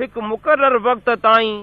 हिकु मुक़ररु वक़्त ताईं